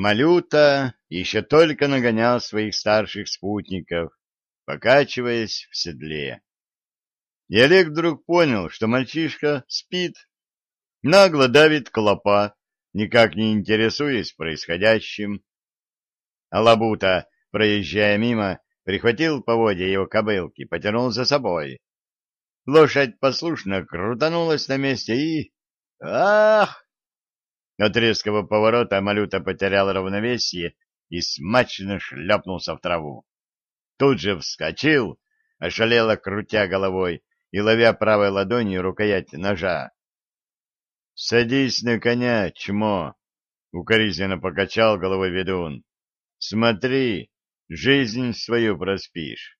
Малюта еще только нагонял своих старших спутников, покачиваясь в седле. И Олег вдруг понял, что мальчишка спит, нагло давит клопа, никак не интересуясь происходящим. А Лабута, проезжая мимо, прихватил поводья его кобылки, потянул за собой. Лошадь послушно крутанулась на месте и... Ах! От резкого поворота Малюта потерял равновесие и смачно шлепнулся в траву. Тут же вскочил, ошалело крутя головой и ловя правой ладонью рукоять ножа. — Садись на коня, чмо! — укоризненно покачал головой ведун. — Смотри, жизнь свою проспишь.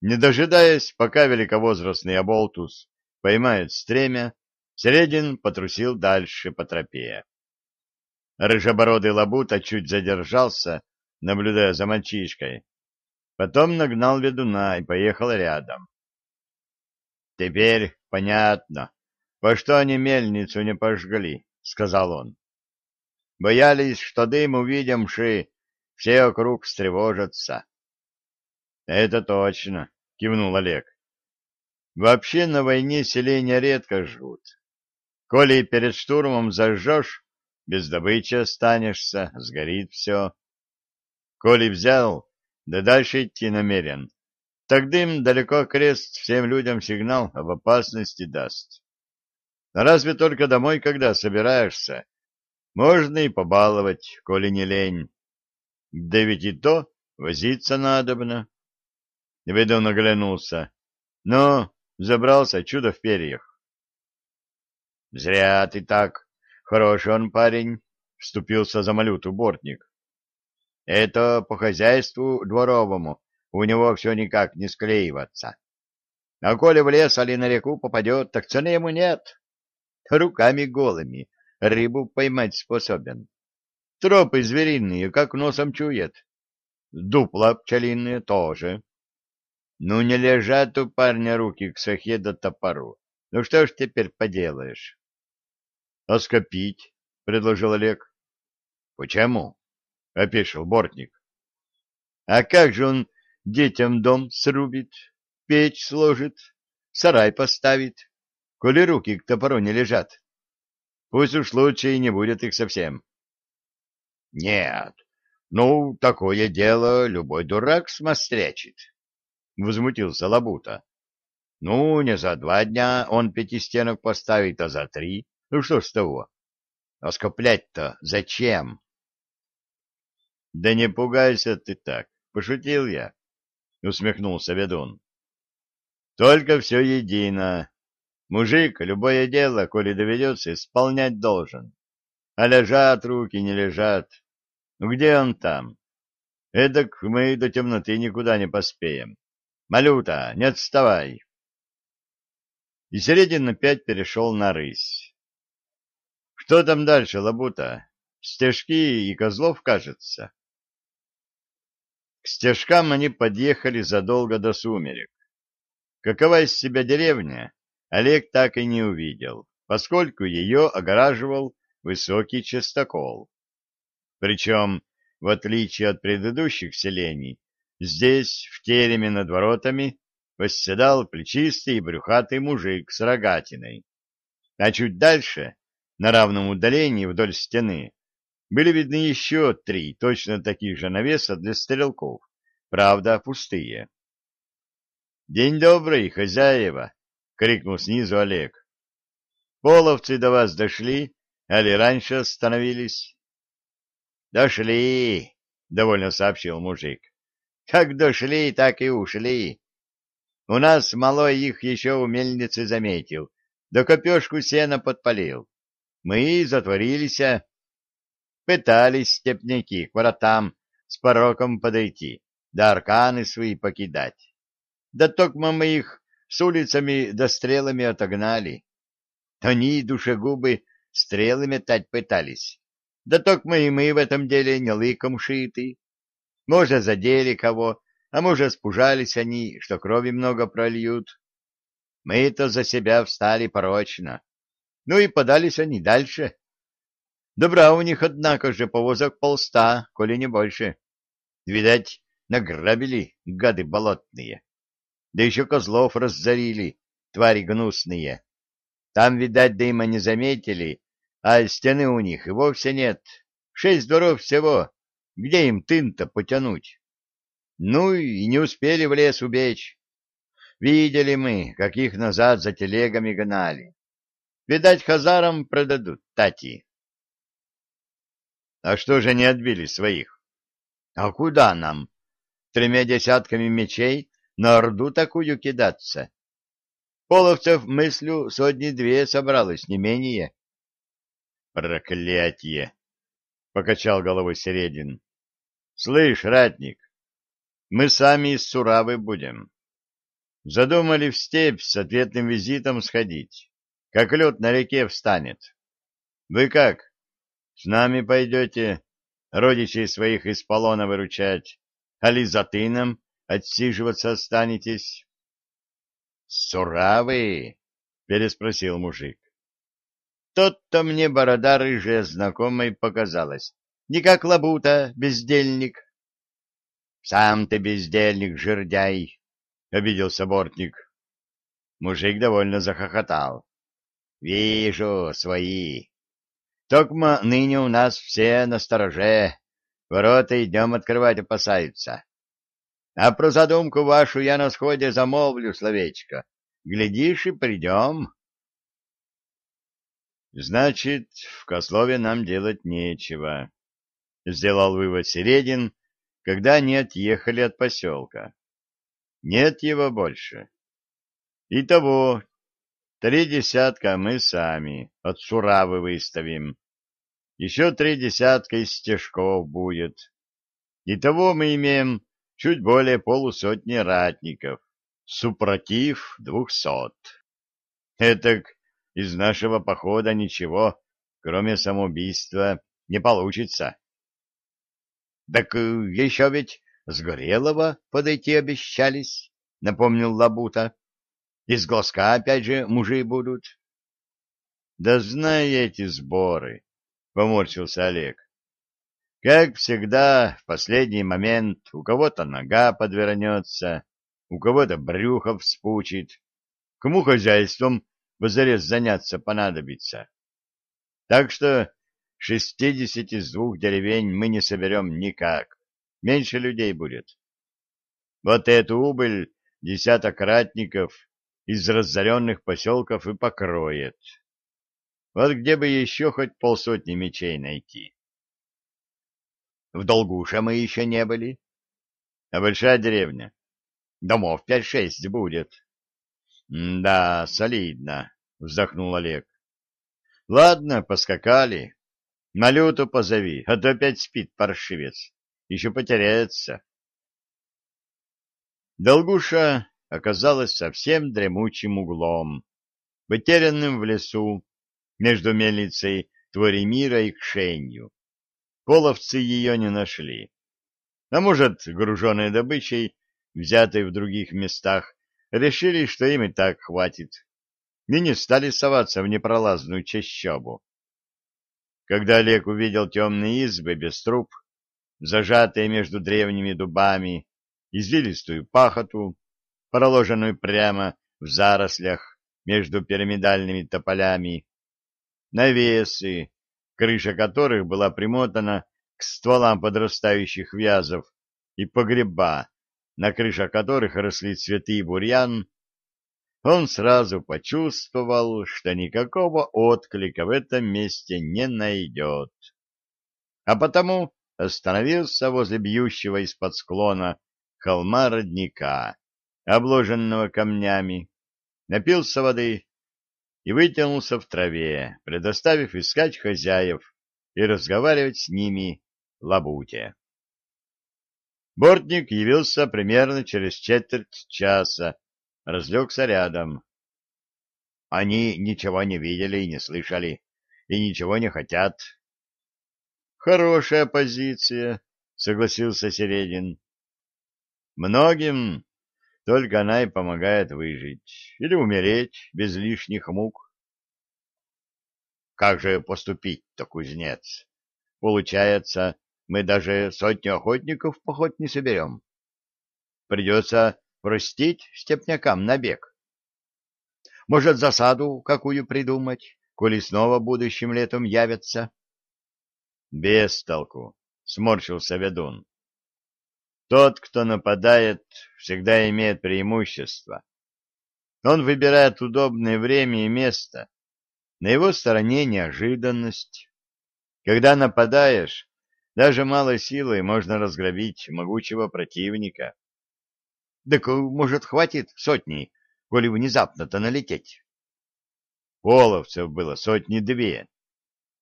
Не дожидаясь, пока великовозрастный оболтус поймает стремя, Середин потрусил дальше по тропе. Рыжебородый лабута чуть задержался, наблюдая за мальчишкой. Потом нагнал ведуна и поехал рядом. — Теперь понятно, по что они мельницу не пожгли, — сказал он. — Боялись, что дым увидимши, все вокруг встревожатся. — Это точно, — кивнул Олег. — Вообще на войне селения редко жгут. Коли перед штурмом зажжешь, без добычи останешься, сгорит все. Коли взял, да дальше идти намерен, так дым далеко крест всем людям сигнал об опасности даст. Разве только домой, когда собираешься, можно и побаловать, коли не лень. Да ведь и то возиться надобно. Ведун оглянулся. Но забрался чудо в перьях. — Зря ты так. Хороший он парень, — вступился за малюту бортник. — Это по хозяйству дворовому у него все никак не склеиваться. А коли в лес или на реку попадет, так цены ему нет. Руками голыми рыбу поймать способен. Тропы звериные, как носом чует. Дупла пчелиные тоже. Ну, не лежат у парня руки к сахе до топору. Ну, что ж теперь поделаешь? А скопить? — предложил Олег. — Почему? — опешил Бортник. — А как же он детям дом срубит, печь сложит, сарай поставит, коли руки к топору не лежат? Пусть уж лучше и не будет их совсем. — Нет, ну, такое дело любой дурак смострячит, — возмутился Лабута. — Ну, не за два дня он пяти стенок поставит, а за три. Ну что с того? А скоплять-то зачем? Да не пугайся ты так, пошутил я, усмехнулся ведун. Только все едино. Мужик любое дело, коли доведется, исполнять должен. А лежат руки, не лежат. Ну где он там? Эдак мы до темноты никуда не поспеем. Малюта, не отставай. И Середин опять перешел на рысь. Что там дальше, Лабута? Стежки и Козлов, кажется. К стежкам они подъехали задолго до сумерек. Какова из себя деревня, Олег так и не увидел, поскольку ее огораживал высокий частокол. Причем, в отличие от предыдущих селений, здесь, в тереме над воротами, восседал плечистый и брюхатый мужик с рогатиной. А чуть дальше на равном удалении вдоль стены были видны еще три точно таких же навеса для стрелков, правда, пустые. «День добрый, хозяева!» — крикнул снизу Олег. «Половцы до вас дошли, али раньше остановились?» «Дошли!» — довольно сообщил мужик. «Как дошли, так и ушли. У нас малой их еще у мельницы заметил, да копешку сена подпалил. Мы затворились, пытались степняки к воротам с пороком подойти, да арканы свои покидать. Да токмо мы их с улицами да стрелами отогнали. Они, душегубы, стрелы метать пытались. Да токмо и мы в этом деле не лыком шиты. Может, задели кого, а может, спужались они, что крови много прольют. Мы-то за себя встали порочно. Ну и подались они дальше. Добра у них, однако же, повозок полста, коли не больше. Видать, награбили гады болотные. Да еще козлов разорили, твари гнусные. Там, видать, дыма не заметили, а стены у них и вовсе нет. Шесть дворов всего. Где им тын-то потянуть? Ну и не успели в лес убечь. Видели мы, как их назад за телегами гнали. Видать, хазарам продадут тати. А что же не отбили своих? А куда нам? Тремя десятками мечей на орду такую кидаться? Половцев, мыслю, сотни-две собралось, не менее. Проклятие! — покачал головой Середин. — Слышь, ратник, мы сами из Суравы будем. Задумали в степь с ответным визитом сходить, как лед на реке встанет. Вы как, с нами пойдете родичей своих из полона выручать, али за тыном отсиживаться останетесь? — Суравы? — переспросил мужик. Тот-то мне борода рыжая знакомой показалась. Не как лабута, бездельник. — Сам ты бездельник, жердяй! — обиделся бортник. Мужик довольно захохотал. — Вижу, свои. Токма ныне у нас все на стороже, ворота идем открывать опасаются. А про задумку вашу я на сходе замолвлю словечко. Глядишь, и придем. Значит, в Кослове нам делать нечего, — сделал вывод Середин, когда они отъехали от поселка. Нет его больше. Итого, три десятка мы сами от Суравы выставим. Еще три десятка из стежков будет. Итого мы имеем чуть более полусотни ратников, супротив двухсот. Этак из нашего похода ничего, кроме самоубийства, не получится. — Так э, еще ведь с Горелого подойти обещались, — напомнил Лабута. — Из глазка опять же мужи будут. — Да знай эти сборы, — поморщился Олег. — Как всегда, в последний момент у кого-то нога подвернется, у кого-то брюхо вспучит, кому хозяйством позарез заняться понадобится. Так что шестидесяти с двух деревень мы не соберем никак. Меньше людей будет. Вот эту убыль десяток ратников из разоренных поселков и покроет. Вот где бы еще хоть полсотни мечей найти. В Долгуша мы еще не были. А большая деревня? Домов пять-шесть будет. — Да, солидно, — вздохнул Олег. — Ладно, поскакали. На люту позови, а то опять спит паршивец. Еще потеряется. Долгуша оказалась совсем дремучим углом, потерянным в лесу между мельницей Творимира и Кшенью. Половцы ее не нашли. А может, груженной добычей, взятой в других местах, решили, что им и так хватит, и не стали соваться в непролазную чащобу. Когда Олег увидел темные избы без труб, зажатые между древними дубами, извилистую пахоту, проложенную прямо в зарослях между пирамидальными тополями, навесы, крыша которых была примотана к стволам подрастающих вязов и погреба, на крышах которых росли цветы и бурьян, он сразу почувствовал, что никакого отклика в этом месте не найдет. А потому остановился возле бьющего из-под склона холма родника, обложенного камнями, напился воды и вытянулся в траве, предоставив искать хозяев и разговаривать с ними лабуте. Бортник явился примерно через четверть часа, разлегся рядом. Они ничего не видели и не слышали, и ничего не хотят. — Хорошая позиция, — согласился Середин. — Многим только она и помогает выжить или умереть без лишних мук. как же поступить-то, кузнец? Получается, мы даже сотню охотников в поход не соберем. Придется простить степнякам набег. Может, засаду какую придумать, коли снова будущим летом явятся? Без толку, сморщился ведун. Тот, кто нападает, всегда имеет преимущество. Он выбирает удобное время и место. На его стороне неожиданность. Когда нападаешь, даже малой силой можно разграбить могучего противника. Так, может, хватит сотни, коли внезапно-то налететь? Половцев было сотни-две.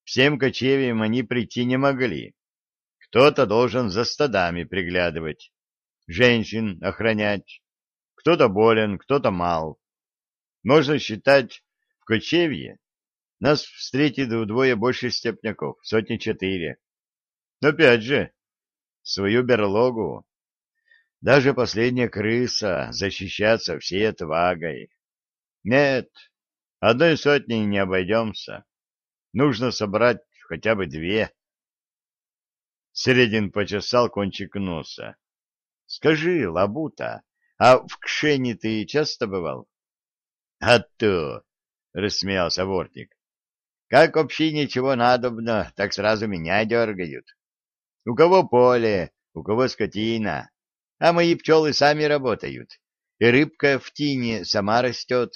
Всем кочевьям они прийти не могли. Кто-то должен за стадами приглядывать, женщин охранять. Кто-то болен, кто-то мал. Можно считать, в кочевье нас встретит вдвое больше степняков, сотни четыре. Но опять же, свою берлогу. Даже последняя крыса защищаться всей отвагой. Нет, одной сотней не обойдемся. Нужно собрать хотя бы две. Середин почесал кончик носа. — Скажи, Лабута, а в Кшене ты часто бывал? — А то, — рассмеялся Вортик, — как вообще ничего надобно, так сразу меня дергают. У кого поле, у кого скотина, а мои пчелы сами работают, и рыбка в тине сама растет.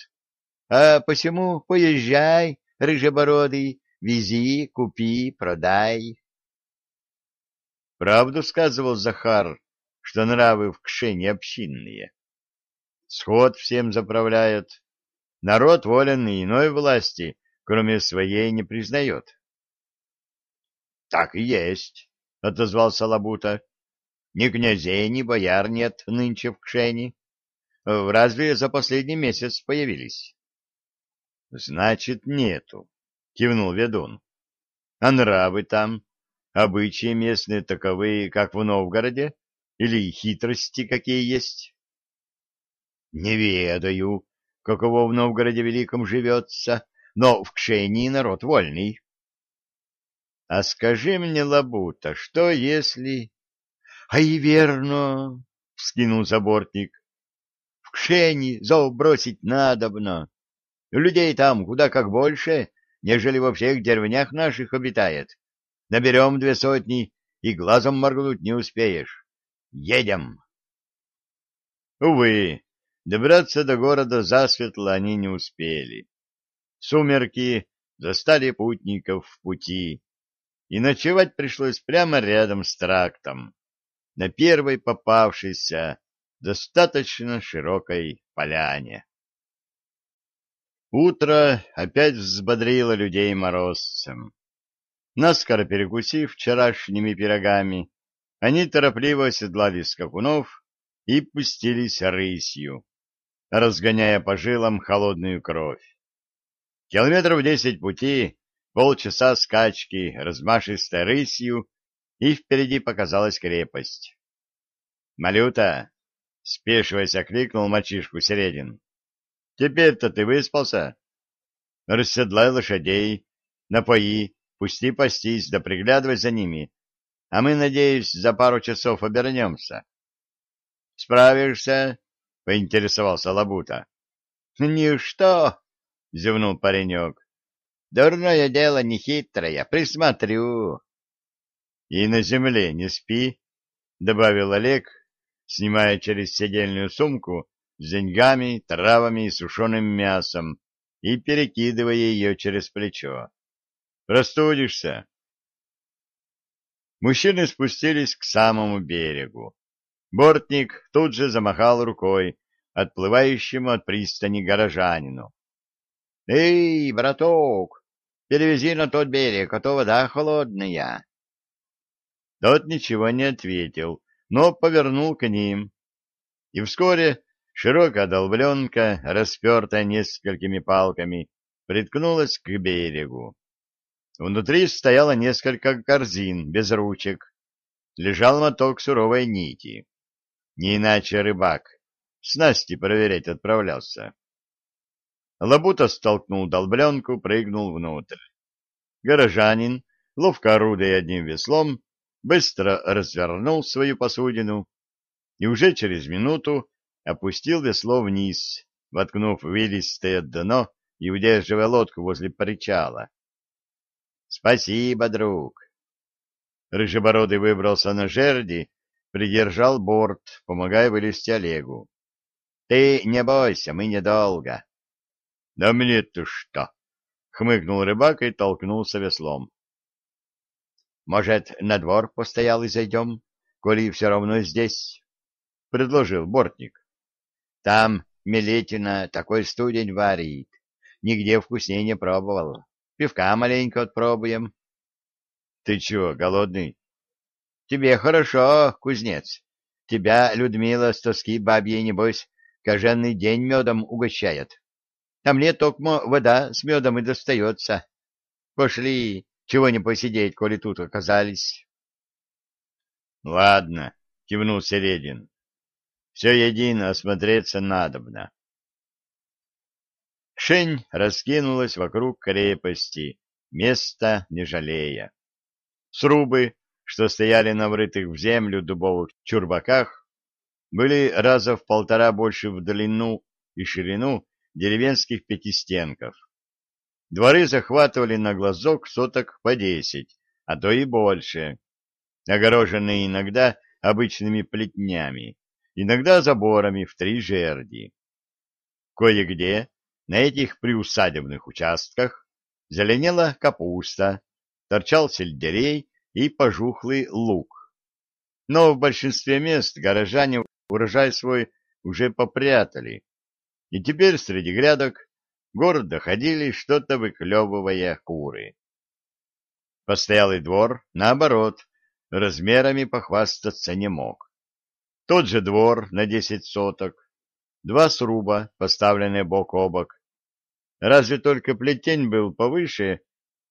А посему поезжай, рыжебородый, вези, купи, продай. Правду сказывал Захар, что нравы в Кшене общинные. Сход всем заправляет. Народ волен и иной власти, кроме своей, не признает. — Так и есть, — отозвался Лабута. — Ни князей, ни бояр нет нынче в Кшене. Разве за последний месяц появились? — Значит, нету, — кивнул ведун. — А нравы там? Обычаи местные таковые, как в Новгороде? Или хитрости какие есть? — Не ведаю, каково в Новгороде Великом живется, но в Кшении народ вольный. — А скажи мне, Лабута, что если... — А и верно, — вскинул забортник. — В Кшени зов бросить надобно. Людей там куда как больше, нежели во всех деревнях наших обитает. Наберем две сотни, и глазом моргнуть не успеешь. Едем. Увы, добраться до города засветло они не успели. Сумерки застали путников в пути, и ночевать пришлось прямо рядом с трактом, на первой попавшейся достаточно широкой поляне. Утро опять взбодрило людей морозцем. Наскоро перекусив вчерашними пирогами, они торопливо оседлали скакунов и пустились рысью, разгоняя по жилам холодную кровь. Километров десять пути, полчаса скачки, размашистой рысью, и впереди показалась крепость. «Малюта!» — спешиваясь, окликнул мальчишку Середин. «Теперь-то ты выспался? Расседлай лошадей, напои, Пусти пастись, да приглядывай за ними, а мы, надеюсь, за пару часов обернемся. — Справишься? — поинтересовался Лабута. — Ничто, — зевнул паренек. — Дурное дело нехитрое, присмотрю. — И на земле не спи, — добавил Олег, снимая через седельную сумку с деньгами, травами и сушеным мясом и перекидывая ее через плечо. Простудишься. Мужчины спустились к самому берегу. Бортник тут же замахал рукой отплывающему от пристани горожанину. — Эй, браток, перевези на тот берег, а то вода холодная. Тот ничего не ответил, но повернул к ним. И вскоре широкая долбленка, распертая несколькими палками, приткнулась к берегу. Внутри стояло несколько корзин без ручек. Лежал моток суровой нити. Не иначе рыбак. Снасти проверять отправлялся. Лабута столкнул долбленку, прыгнул внутрь. горожанин, ловко орудуя одним веслом, быстро развернул свою посудину и уже через минуту опустил весло вниз, воткнув вилистое дно и удерживая лодку возле причала. — Спасибо, друг! Рыжебородый выбрался на жерди, придержал борт, помогая вылезти Олегу. — Ты не бойся, мы недолго. — Да мне-то что? — хмыкнул рыбак и толкнулся веслом. — Может, на двор постоял и зайдем, коли все равно здесь? — предложил бортник. — Там Милетина такой студень варит. Нигде вкуснее не пробовал. Пивка маленько отпробуем. — Ты чего, голодный? — Тебе хорошо, кузнец. Тебя Людмила с тоски бабьей, небось, кожаный день медом угощает. А мне токмо вода с медом и достается. Пошли, чего не посидеть, коли тут оказались. — Ладно, — кивнул Середин. — Все едино осмотреться надобно. Шень раскинулась вокруг крепости, места не жалея. Срубы, что стояли на врытых в землю дубовых чурбаках, были раза в полтора больше в длину и ширину деревенских пятистенков. Дворы захватывали на глазок соток по десять, а то и больше, огороженные иногда обычными плетнями, иногда заборами в три жерди. Кое-где на этих приусадебных участках зеленела капуста, торчал сельдерей и пожухлый лук. Но в большинстве мест горожане урожай свой уже попрятали, и теперь среди грядок гордо ходили, что-то выклевывая куры. Постоялый двор, наоборот, размерами похвастаться не мог. Тот же двор на десять соток, два сруба, поставленные бок о бок. Разве только плетень был повыше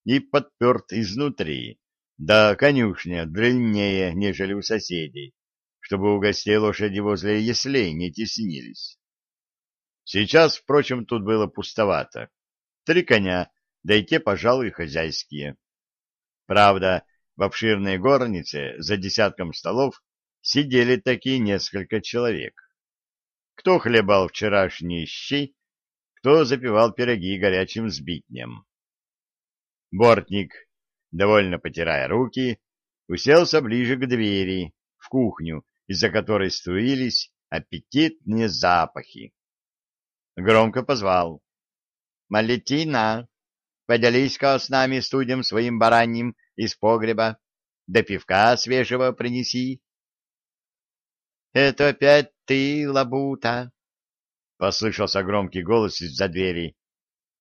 и подперт изнутри, да конюшня длиннее, нежели у соседей, чтобы у гостей лошади возле яслей не теснились. Сейчас, впрочем, тут было пустовато. Три коня, да и те, пожалуй, хозяйские. Правда, в обширной горнице за десятком столов сидели такие несколько человек. Кто хлебал вчерашние щи, кто запивал пироги горячим сбитнем. Бортник, довольно потирая руки, уселся ближе к двери, в кухню, из-за которой струились аппетитные запахи. Громко позвал. «Малетина, поделись-ка с нами студем своим бараньим из погреба, да пивка свежего принеси». «Это опять ты, лабута?» — послышался громкий голос из-за двери.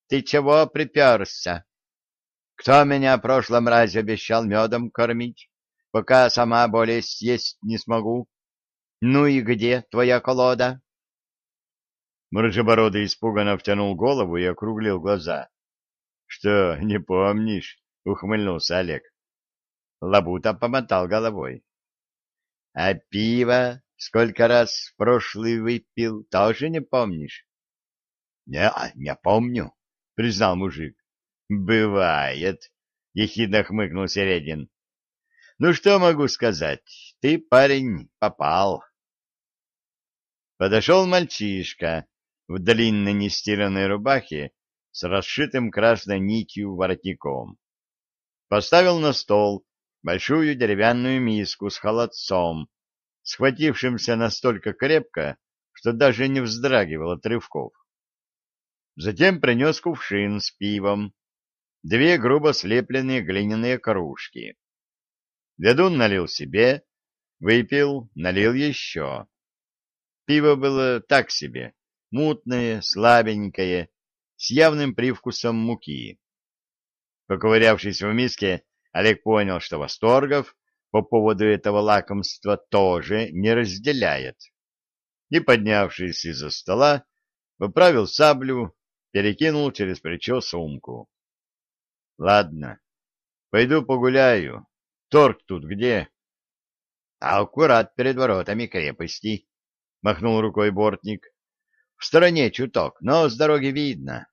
«Ты чего приперся?» Кто меня в прошлом разе обещал медом кормить, пока сама более съесть не смогу? Ну и где твоя колода? Мржебородый испуганно втянул голову и округлил глаза. — Что, не помнишь? — ухмыльнулся Олег. Лабута помотал головой. — А пиво сколько раз прошлый выпил, тоже не помнишь? — Не, не помню, — признал мужик. Бывает, ехидно хмыкнул Середин. Ну что могу сказать? Ты, парень, попал. Подошел мальчишка в длинной нестиранной рубахе с расшитым красной нитью воротником. Поставил на стол большую деревянную миску с холодцом, схватившимся настолько крепко, что даже не вздрагивал от рывков. Затем принес кувшин с пивом, две грубо слепленные глиняные кружки. Ведун налил себе, выпил, налил еще. Пиво было так себе, мутное, слабенькое, с явным привкусом муки. Поковырявшись в миске, Олег понял, что восторгов по поводу этого лакомства тоже не разделяет. И, поднявшись из-за стола, поправил саблю, перекинул через плечо сумку. Ладно, пойду погуляю. Торг тут где? — А аккурат перед воротами крепости, — махнул рукой бортник. — В стороне чуток, но с дороги видно.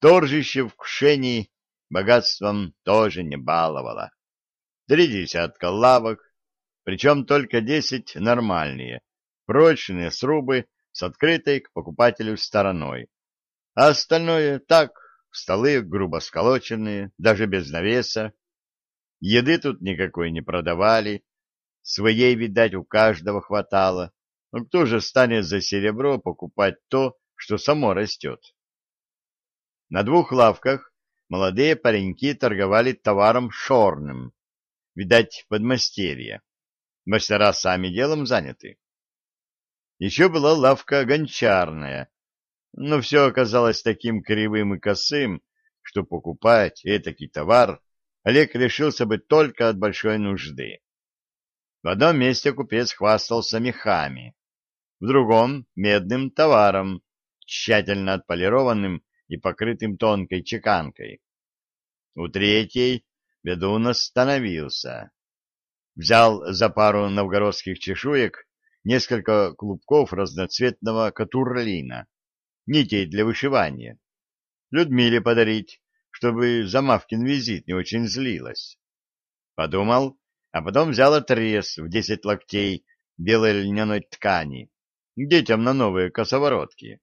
Торжище в Кшении богатством тоже не баловало. Три десятка лавок, причем только десять нормальные, прочные срубы с открытой к покупателю стороной. А остальное так, столы грубо сколоченные, даже без навеса. Еды тут никакой не продавали, своей, видать, у каждого хватало. Но кто же станет за серебро покупать то, что само растет? На двух лавках молодые пареньки торговали товаром шорным, видать, подмастерье. Мастера сами делом заняты. Еще была лавка гончарная, но все оказалось таким кривым и косым, что покупать этакий товар Олег решился бы только от большой нужды. В одном месте купец хвастался мехами, в другом — медным товаром, тщательно отполированным и покрытым тонкой чеканкой. У третьей ведун остановился. Взял за пару новгородских чешуек несколько клубков разноцветного катурлина, нитей для вышивания. Людмиле подарить, чтобы за Мавкин визит не очень злилась. Подумал, а потом взял отрез в десять локтей белой льняной ткани, детям на новые косоворотки.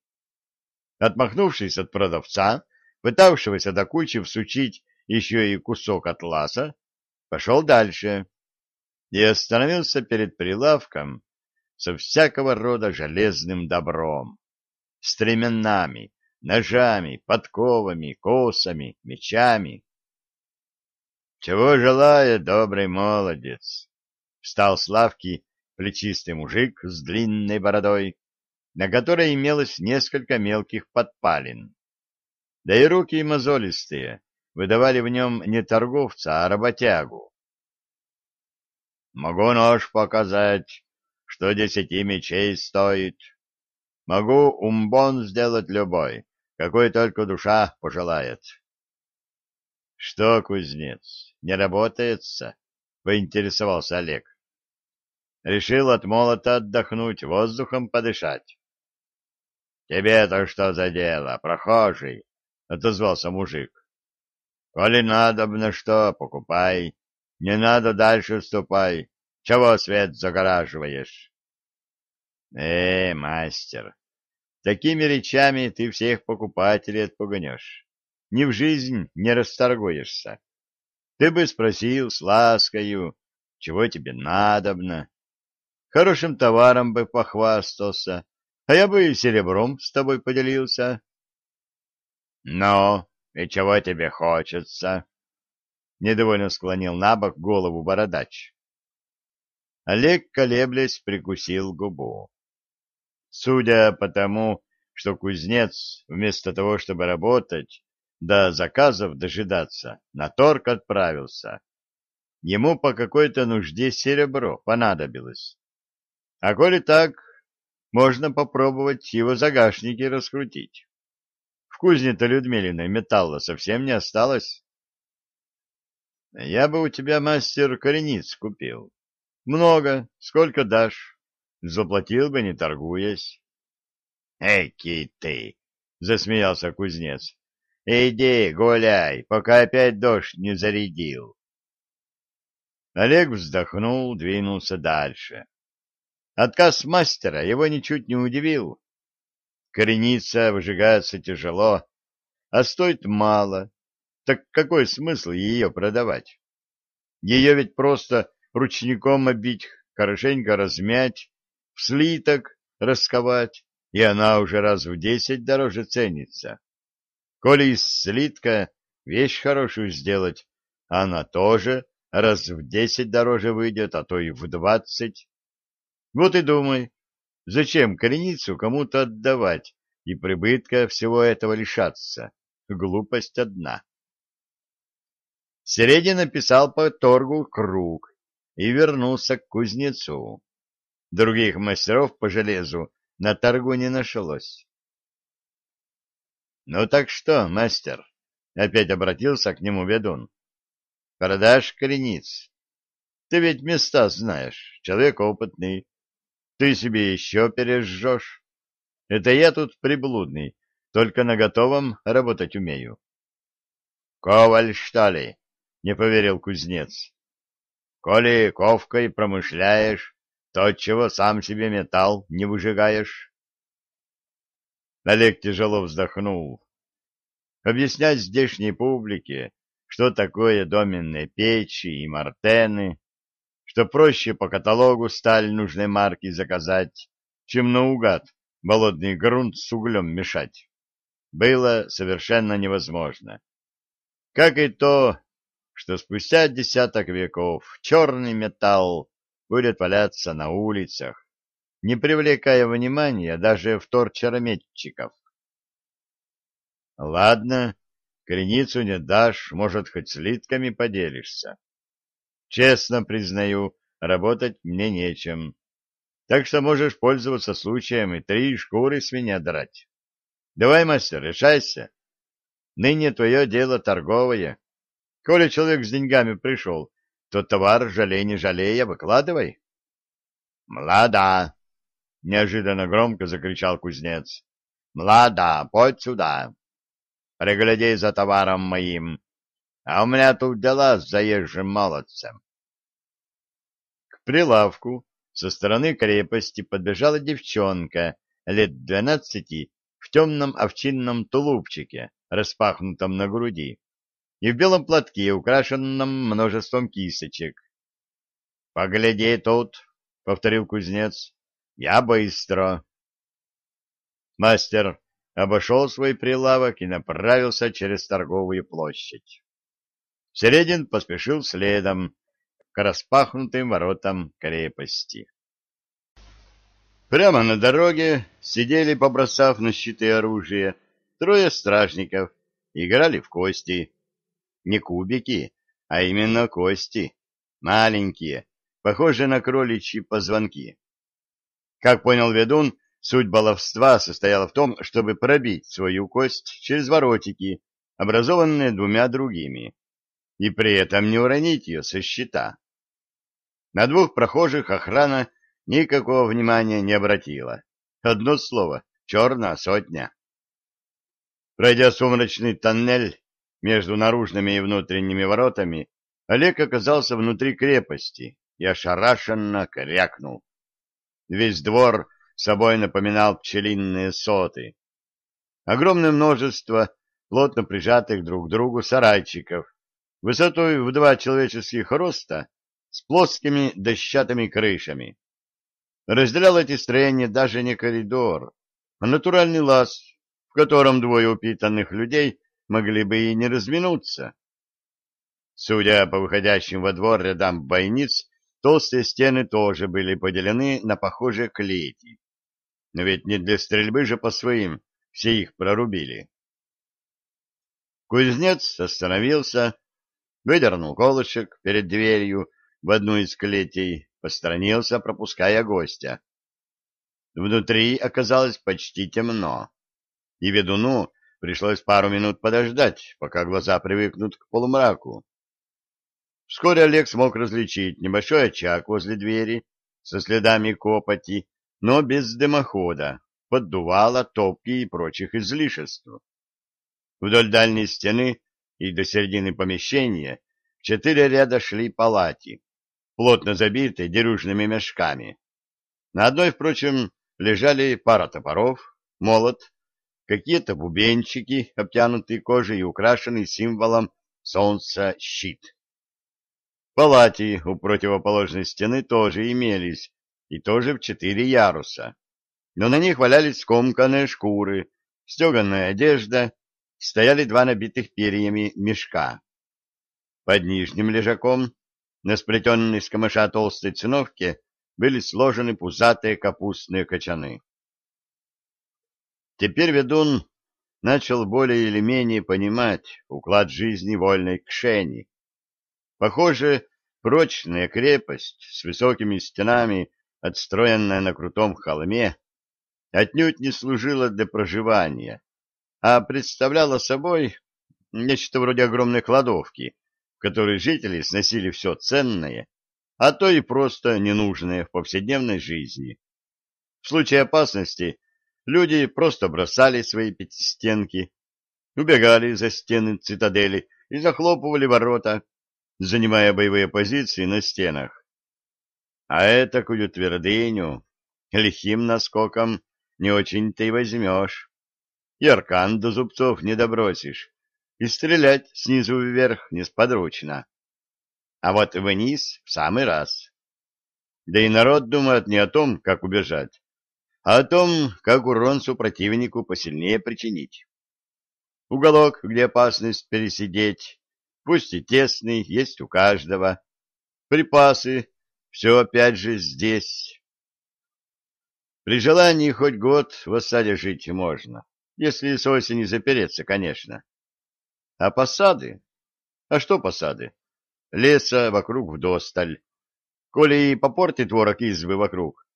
Отмахнувшись от продавца, пытавшегося до кучи всучить еще и кусок атласа, пошел дальше и остановился перед прилавком со всякого рода железным добром, стременами, ножами, подковами, косами, мечами. «Чего желает добрый молодец?» Встал с лавки плечистый мужик с длинной бородой, на которой имелось несколько мелких подпалин. Да и руки мозолистые выдавали в нем не торговца, а работягу. Могу нож показать, что десяти мечей стоит. Могу умбон сделать любой, какой только душа пожелает. — Что, кузнец, не работается? — поинтересовался Олег. — Решил от молота отдохнуть, воздухом подышать. — Тебе-то что за дело, прохожий? — отозвался мужик. — Коли надобно что, покупай. Не надо дальше ступай. Чего свет загораживаешь? Э, мастер, такими речами ты всех покупателей отпугнешь. Ни в жизнь не расторгуешься. Ты бы спросил с ласкою, чего тебе надобно. Хорошим товаром бы похвастался, а я бы серебром с тобой поделился. — Ну, и чего тебе хочется? — недовольно склонил на бок голову бородач. Олег, колеблясь, прикусил губу. Судя по тому, что кузнец, вместо того, чтобы работать, до заказов дожидаться, на торг отправился. Ему по какой-то нужде серебро понадобилось. А коли так, можно попробовать его загашники раскрутить. Кузне-то Людмилиной металла совсем не осталось. Я бы у тебя, мастер, корениц купил. Много. Сколько дашь? Заплатил бы, не торгуясь. Эки ты! Засмеялся кузнец. Иди, гуляй, пока опять дождь не зарядил. Олег вздохнул, двинулся дальше. Отказ мастера его ничуть не удивил. Кореница выжигается тяжело, а стоит мало. Так какой смысл ее продавать? Ее ведь просто ручником обить, хорошенько размять, в слиток расковать, и она уже раз в десять дороже ценится. Коли из слитка вещь хорошую сделать, она тоже раз в десять дороже выйдет, а то и в двадцать. Вот и думай, зачем кореницу кому-то отдавать и прибытка всего этого лишаться? Глупость одна. Середин написал по торгу круг, и вернулся к кузнецу. Других мастеров по железу на торгу не нашлось. — Ну так что, мастер? — опять обратился к нему ведун. — Продашь корениц? Ты ведь места знаешь, человек опытный. Ты себе еще пережжешь. Это я тут приблудный, только на готовом работать умею. — Коваль, что ли? — не поверил кузнец. — Коли ковкой промышляешь, то чего сам себе металл не выжигаешь? Олег тяжело вздохнул. Объяснять здешней публике, что такое доменные печи и мартены, что проще по каталогу сталь нужной марки заказать, чем наугад болотный грунт с углем мешать, было совершенно невозможно. Как и то, что спустя десяток веков черный металл будет валяться на улицах, не привлекая внимания даже вторчерометчиков. Ладно, креницу не дашь, может, хоть слитками поделишься. Честно признаю, работать мне нечем. Так что можешь пользоваться случаем и три шкуры с меня драть. Давай, мастер, решайся. Ныне твое дело торговое. Коли человек с деньгами пришел, то товар, жалей не жалея, выкладывай. — Млада! — неожиданно громко закричал кузнец. — Млада, подь сюда! Пригляди за товаром моим, а у меня тут дела с заезжим молодцем. Прилавку со стороны крепости подбежала девчонка лет двенадцати в темном овчинном тулупчике, распахнутом на груди, и в белом платке, украшенном множеством кисточек. — Погляди тут, — повторил кузнец, — я быстро. Мастер обошел свой прилавок и направился через торговую площадь. Середин поспешил следом, к распахнутым воротам крепости. Прямо на дороге сидели, побросав на щиты оружие, трое стражников, играли в кости. Не кубики, а именно кости, маленькие, похожие на кроличьи позвонки. Как понял ведун, суть баловства состояла в том, чтобы пробить свою кость через воротики, образованные двумя другими, и при этом не уронить ее со щита. На двух прохожих охрана никакого внимания не обратила. Одно слово — черная сотня. Пройдя сумрачный тоннель между наружными и внутренними воротами, Олег оказался внутри крепости и ошарашенно крякнул. Весь двор собой напоминал пчелиные соты. Огромное множество плотно прижатых друг к другу сарайчиков, высотой в два человеческих роста, с плоскими дощатыми крышами. Разделял эти строения даже не коридор, а натуральный лаз, в котором двое упитанных людей могли бы и не разминуться. Судя по выходящим во двор рядам бойниц, толстые стены тоже были поделены на похожие клети. Но ведь не для стрельбы же по своим все их прорубили. Кузнец остановился, выдернул колышек перед дверью в одну из клетей, посторонился, пропуская гостя. Внутри оказалось почти темно, и ведуну пришлось пару минут подождать, пока глаза привыкнут к полумраку. Вскоре Олег смог различить небольшой очаг возле двери со следами копоти, но без дымохода, поддувала, топки и прочих излишеств. Вдоль дальней стены и до середины помещения четыре ряда шли палати, плотно забитые дерюжными мешками. На одной, впрочем, лежали пара топоров, молот, какие-то бубенчики, обтянутые кожей и украшенный символом солнца щит. Палати у противоположной стены тоже имелись, и тоже в четыре яруса. Но на них валялись скомканные шкуры, стеганая одежда, стояли два набитых перьями мешка. Под нижним лежаком на сплетенной с камыша толстой циновке были сложены пузатые капустные кочаны. Теперь ведун начал более или менее понимать уклад жизни вольной кшени. Похоже, прочная крепость с высокими стенами, отстроенная на крутом холме, отнюдь не служила для проживания, а представляла собой нечто вроде огромной кладовки, которой жители сносили все ценное, а то и просто ненужное в повседневной жизни. В случае опасности люди просто бросали свои пятистенки, убегали за стены цитадели и захлопывали ворота, занимая боевые позиции на стенах. А этакую твердыню лихим наскоком не очень-то и возьмешь. И аркан до зубцов не добросишь, и стрелять снизу вверх несподручно. А вот вниз в самый раз. Да и народ думает не о том, как убежать, а о том, как урон супротивнику посильнее причинить. Уголок, где опасность пересидеть, пусть и тесный, есть у каждого. Припасы, все опять же здесь. При желании хоть год в осаде жить можно, если с осени запереться, конечно. А посады? А что посады? Леса вокруг вдосталь. Коли и попортит ворог избы вокруг,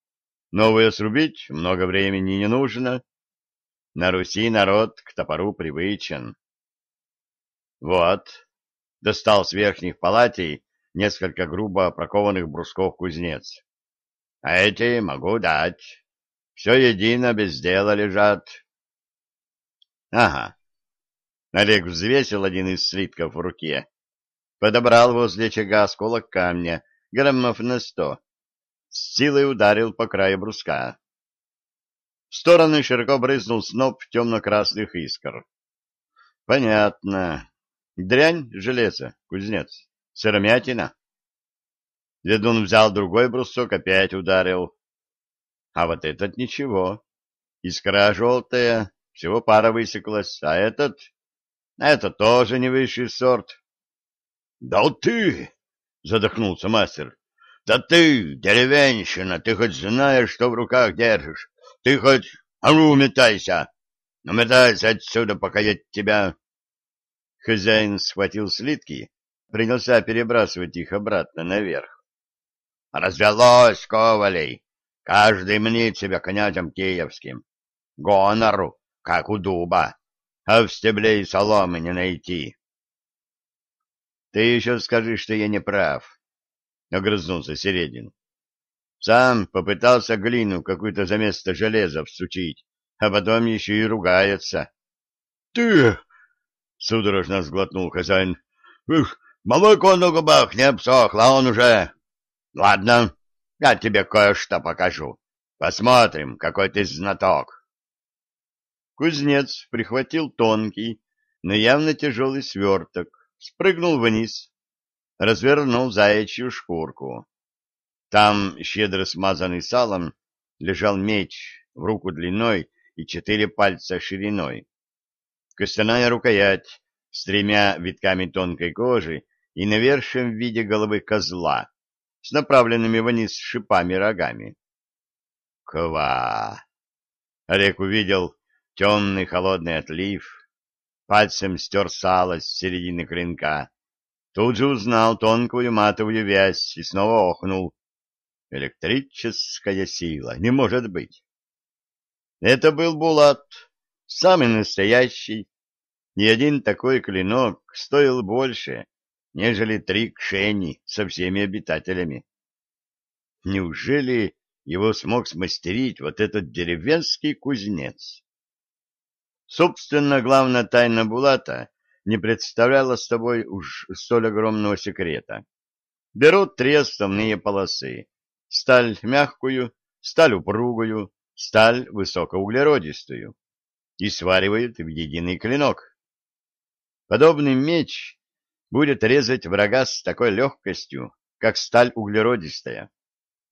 новые срубить много времени не нужно. На Руси народ к топору привычен. Вот, достал с верхних палатей несколько грубо прокованных брусков кузнец. А эти могу дать. Все едино без дела лежат. Ага. Олег взвесил один из слитков в руке. Подобрал возле чага осколок камня, граммов на сто. С силой ударил по краю бруска. В сторону широко брызнул сноп темно-красных искр. Понятно. Дрянь железо, кузнец. Сыромятина. Ведун взял другой брусок, опять ударил. А вот этот ничего. Искра желтая, всего пара высеклась, а этот... Это тоже не высший сорт. — Да ты! — задохнулся мастер. — Да ты, деревенщина, ты хоть знаешь, что в руках держишь? Ты хоть... А ну, метайся! Ну, метайся отсюда, пока я тебя... Хозяин схватил слитки, принялся перебрасывать их обратно наверх. — Развелось, ковалей! Каждый мнит себя князем киевским. Гонору, как у дуба, а в стебле и соломы не найти. — Ты еще скажи, что я не прав, — огрызнулся Середин. Сам попытался глину какую-то за место железа всучить, а потом еще и ругается. — Ты! — судорожно сглотнул хозяин. — Ух, молоко на губах не обсохло, а он уже... — Ладно, я тебе кое-что покажу. Посмотрим, какой ты знаток. Кузнец прихватил тонкий, но явно тяжелый сверток, спрыгнул вниз, развернул заячью шкурку. Там, щедро смазанный салом, лежал меч в руку длиной и четыре пальца шириной. Костяная рукоять с тремя витками тонкой кожи и навершием в виде головы козла, с направленными вниз шипами-рогами. Ква! Олег увидел темный холодный отлив, пальцем стер сало с середины клинка. Тут же узнал тонкую матовую вязь и снова охнул. Электрическая сила, не может быть. Это был Булат, самый настоящий. Ни один такой клинок стоил больше, нежели три кшени со всеми обитателями. Неужели его смог смастерить вот этот деревенский кузнец? Собственно, главная тайна Булата не представляла с тобой уж столь огромного секрета. Берут три основные полосы — сталь мягкую, сталь упругую, сталь высокоуглеродистую — и сваривают в единый клинок. Подобный меч будет резать врага с такой легкостью, как сталь углеродистая.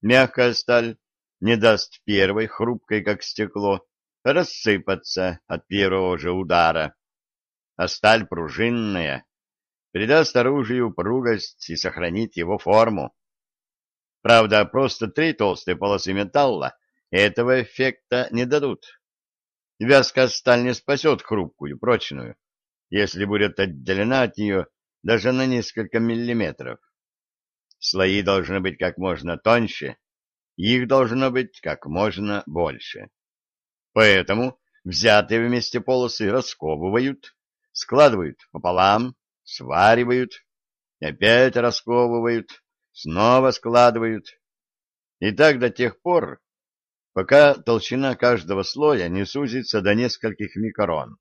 Мягкая сталь не даст первой, хрупкой, как стекло, рассыпаться от первого же удара, а сталь пружинная придаст оружию упругость и сохранит его форму. Правда, просто три толстые полосы металла этого эффекта не дадут. Вязкая сталь не спасет хрупкую, прочную, если будет отделена от нее даже на несколько миллиметров. Слои должны быть как можно тоньше, их должно быть как можно больше. Поэтому взятые вместе полосы расковывают, складывают пополам, сваривают, опять расковывают, снова складывают. И так до тех пор, пока толщина каждого слоя не сузится до нескольких микрон,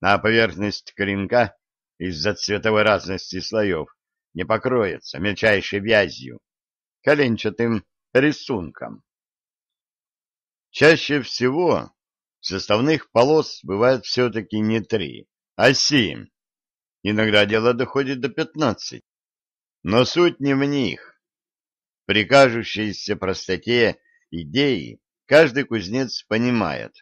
а поверхность клинка из-за цветовой разности слоев не покроется мельчайшей вязью, коленчатым рисунком. Чаще всего составных полос бывает все-таки не три, а семь. Иногда дело доходит до пятнадцати. Но суть не в них. При кажущейся простоте идеи каждый кузнец понимает,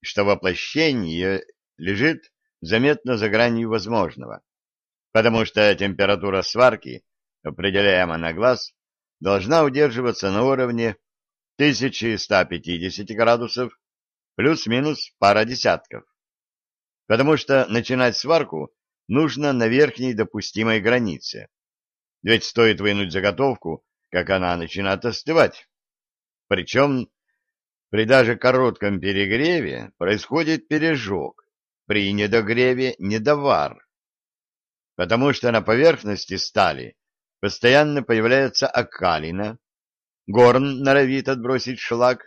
что воплощение лежит заметно за гранью возможного, потому что температура сварки, определяемая на глаз, должна удерживаться на уровне 1150 градусов плюс-минус пара десятков. Потому что начинать сварку нужно на верхней допустимой границе. Ведь стоит вынуть заготовку, как она начинает остывать. Причем при даже коротком перегреве происходит пережог, при недогреве недовар. Потому что на поверхности стали постоянно появляется окалина, горн норовит отбросить шлак,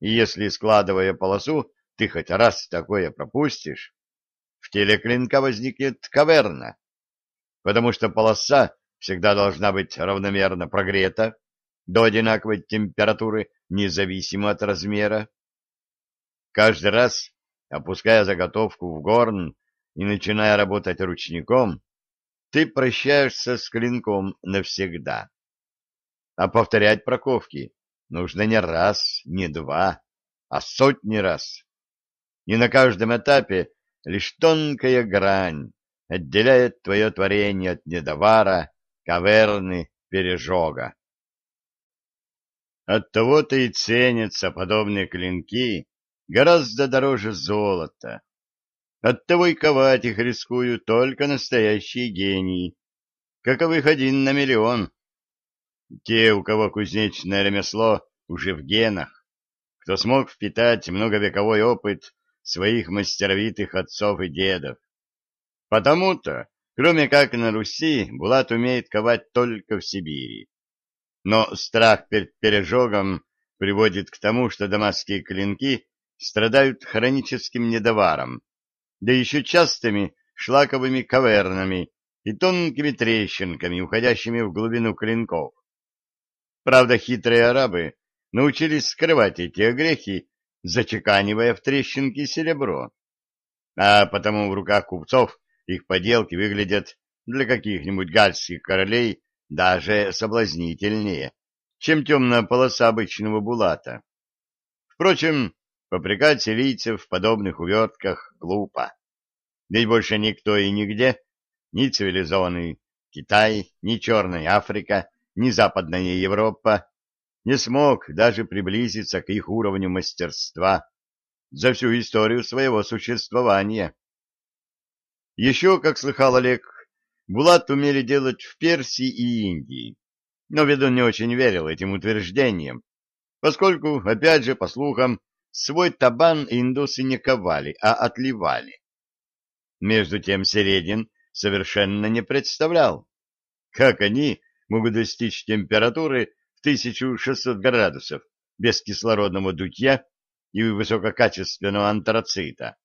и если, складывая полосу, ты хоть раз такое пропустишь, в теле клинка возникнет каверна, потому что полоса всегда должна быть равномерно прогрета до одинаковой температуры, независимо от размера. Каждый раз, опуская заготовку в горн и начиная работать ручником, ты прощаешься с клинком навсегда. А повторять проковки нужно не раз, не два, а сотни раз. И на каждом этапе лишь тонкая грань отделяет твое творение от недовара, каверны, пережога. Оттого-то и ценятся подобные клинки гораздо дороже золота. Оттого и ковать их рискуют только настоящие гении, каковых один на миллион. Те, у кого кузнечное ремесло уже в генах, кто смог впитать многовековой опыт своих мастеровитых отцов и дедов. Потому-то, кроме как на Руси, Булат умеет ковать только в Сибири. Но страх перед пережогом приводит к тому, что дамасские клинки страдают хроническим недоваром, да еще частыми шлаковыми кавернами и тонкими трещинками, уходящими в глубину клинков. Правда, хитрые арабы научились скрывать эти огрехи, зачеканивая в трещинки серебро. А потому в руках купцов их поделки выглядят для каких-нибудь гальских королей даже соблазнительнее, чем темная полоса обычного булата. Впрочем, попрекать сирийцев в подобных увертках глупо. Ведь больше никто и нигде, ни цивилизованный Китай, ни Черная Африка, ни Западная Европа не смог даже приблизиться к их уровню мастерства за всю историю своего существования. Еще, как слыхал Олег, Булат умели делать в Персии и Индии, но ведун не очень верил этим утверждениям, поскольку, опять же, по слухам, свой табан индусы не ковали, а отливали. Между тем Середин совершенно не представлял, как они могут достичь температуры в 1600 градусов без кислородного дутья и высококачественного антрацита.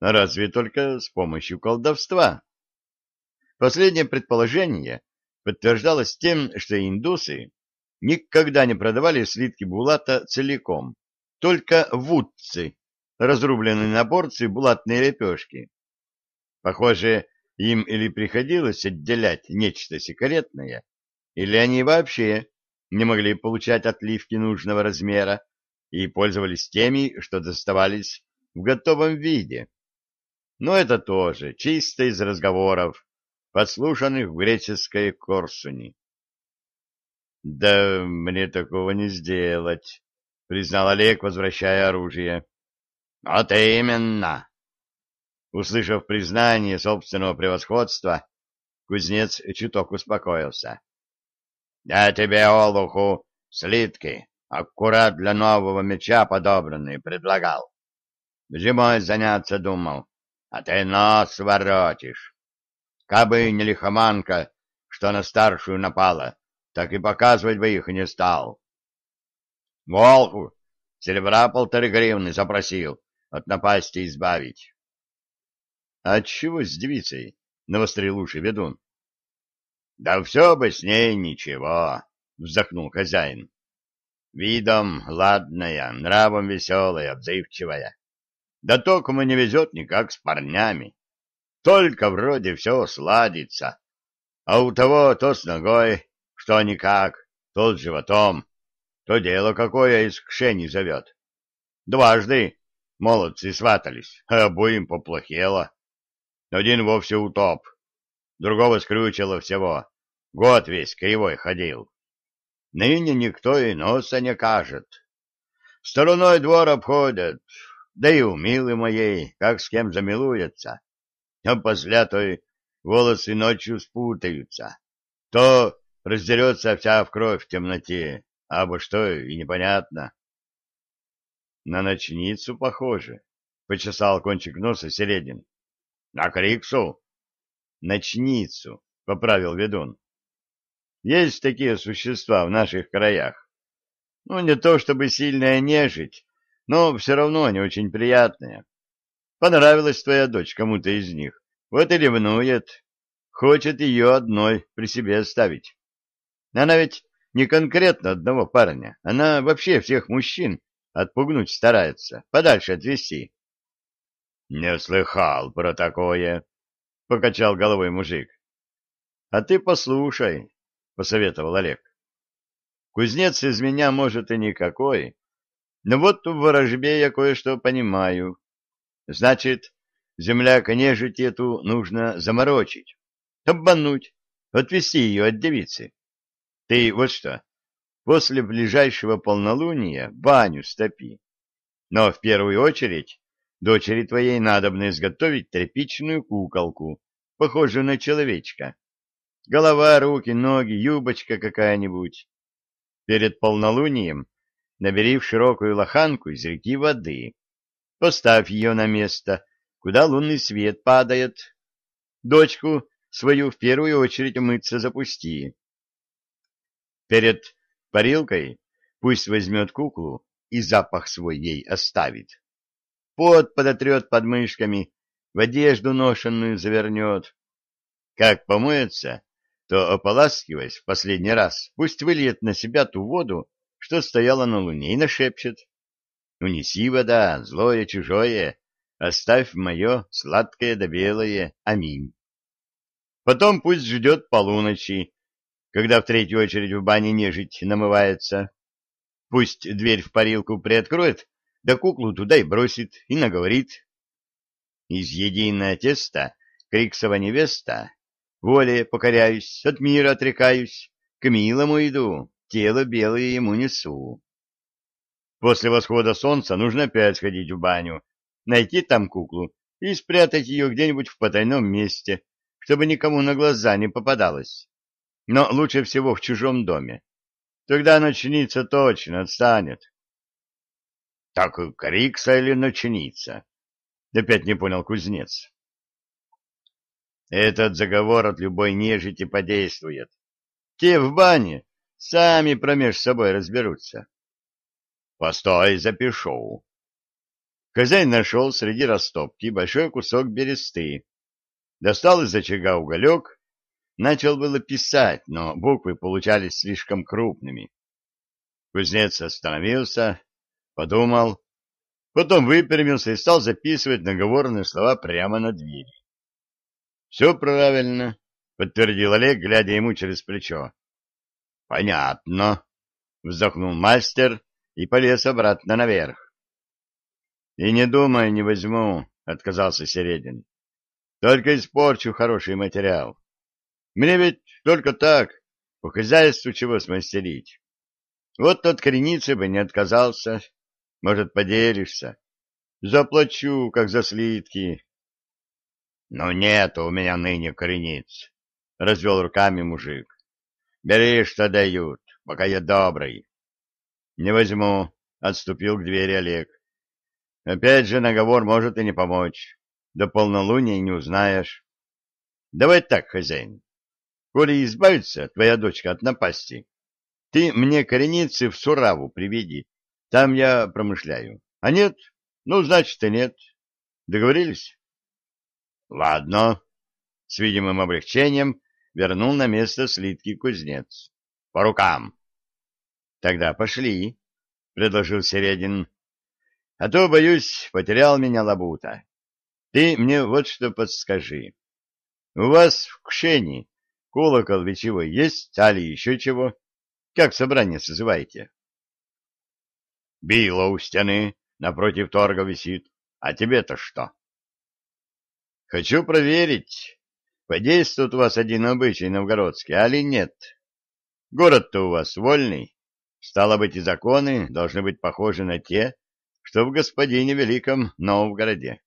Разве только с помощью колдовства. Последнее предположение подтверждалось тем, что индусы никогда не продавали слитки булата целиком, только вудцы, разрубленные на порции булатные лепешки. Похоже, им или приходилось отделять нечто секретное, или они вообще не могли получать отливки нужного размера и пользовались теми, что доставались в готовом виде. Но это тоже чисто из разговоров, подслушанных в греческой Корсуни. — Да мне такого не сделать, — признал Олег, возвращая оружие. — Вот именно. Услышав признание собственного превосходства, кузнец чуток успокоился. — Я тебе, Олуху, слитки, аккурат для нового меча подобранные, предлагал. Зимой заняться думал, а ты нос воротишь. Кабы не лихоманка, что на старшую напала, так и показывать бы их не стал. Волху серебра полторы гривны запросил, от напасти избавить. — А чего с девицей? — навострил ведун. — Да все бы с ней ничего, — вздохнул хозяин. — Видом ладная, нравом веселая, отзывчивая. Да только не везет никак с парнями. Только вроде все сладится. А у того то с ногой, что никак, то с животом, то дело какое из кшени зовет. Дважды молодцы сватались, а обоим поплохело. Один вовсе утоп, другого скрючило всего. Год весь кривой ходил. Ныне никто и носа не кажет. Стороной двор обходят, да и у милы моей, как с кем замилуется. А после той волосы ночью спутаются. То раздерется вся в кровь в темноте, а бы что и непонятно. На ночницу похоже, — почесал кончик носа Середин. — На Криксу? — Ночницу, — поправил ведун. Есть такие существа в наших краях. Ну, не то чтобы сильная нежить, но все равно они очень приятные. Понравилась твоя дочь кому-то из них, вот и ревнует, хочет ее одной при себе оставить. Она ведь не конкретно одного парня, она вообще всех мужчин отпугнуть старается, подальше отвести. — Не слыхал про такое, — покачал головой мужик. — А ты послушай, — посоветовал Олег. — Кузнец из меня, может, и никакой, но вот в ворожбе я кое-что понимаю. Значит, земляка нежить эту нужно заморочить, обмануть, отвести ее от девицы. Ты вот что, после ближайшего полнолуния баню стопи. Но в первую очередь дочери твоей надобно изготовить тряпичную куколку, похожую на человечка. Голова, руки, ноги, юбочка какая-нибудь. Перед полнолунием набери в широкую лоханку из реки воды. Поставь ее на место, куда лунный свет падает. Дочку свою в первую очередь умыться запусти. Перед парилкой пусть возьмет куклу и запах свой ей оставит. Пот подотрет подмышками, в одежду ношенную завернет. Как помоется, то, ополаскиваясь в последний раз, пусть выльет на себя ту воду, что стояла на луне, и нашепчет. Унеси вода, злое, чужое, оставь мое сладкое да белое. Аминь. Потом пусть ждет полуночи, когда в третью очередь в бане нежить намывается. Пусть дверь в парилку приоткроет, да куклу туда и бросит, и наговорит. Из единое теста Криксова невеста, воле покоряюсь, от мира отрекаюсь, к милому иду, тело белое ему несу. После восхода солнца нужно опять сходить в баню, найти там куклу и спрятать ее где-нибудь в потайном месте, чтобы никому на глаза не попадалось но лучше всего в чужом доме. Тогда ночница точно отстанет. — Так Крикса или ночница? — опять не понял кузнец. Этот заговор от любой нежити подействует. Те в бане сами промеж собой разберутся. — Постой, запишу. Хозяин нашел среди растопки большой кусок бересты, достал из очага уголек Начал было писать, но буквы получались слишком крупными. Кузнец остановился, подумал, потом выпрямился и стал записывать наговорные слова прямо на двери. — Все правильно, — подтвердил Олег, глядя ему через плечо. — Понятно, — вздохнул мастер и полез обратно наверх. — И не думай, не возьму, — отказался Середин. — Только испорчу хороший материал. Мне ведь только так, по хозяйству чего смастерить. Вот от креницы бы не отказался. Может, поделишься. Заплачу, как за слитки. — Ну, нет у меня ныне крениц, — развел руками мужик. — Бери, что дают, пока я добрый. — Не возьму, — отступил к двери Олег. — Опять же, наговор может и не помочь. До полнолуния не узнаешь. Давай так, хозяин. Коли избавится твоя дочка от напасти, ты мне кореницы в Сураву приведи. Там я промышляю. А нет? Ну, значит, и нет. Договорились? Ладно. С видимым облегчением вернул на место слитки кузнец. По рукам. Тогда пошли, предложил Середин. А то, боюсь, потерял меня лабута. Ты мне вот что подскажи. У вас в Кшени колокол вечевой есть, али еще чего? Как собрание созываете? Било у стены, напротив торга висит. А тебе-то что? Хочу проверить, подействует у вас один обычай новгородский, али нет. Город-то у вас вольный. Стало быть, и законы должны быть похожи на те, что в господине Великом Новгороде.